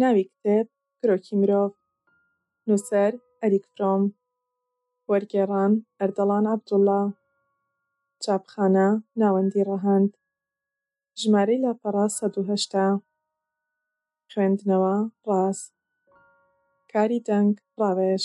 ناوی کتێب، کرۆکی مرۆڤ، نووسەر، ئەریک فرۆم، وەرگێڕان، ئەردەڵان عەبدوڵڵا، چاپخانە، ناوەندی ڕەهەند، ژمارەی لاپەڕە، سەد و هەشتا. خوێندنەوە ڕاس کاری دەنگ ڕاوێژ.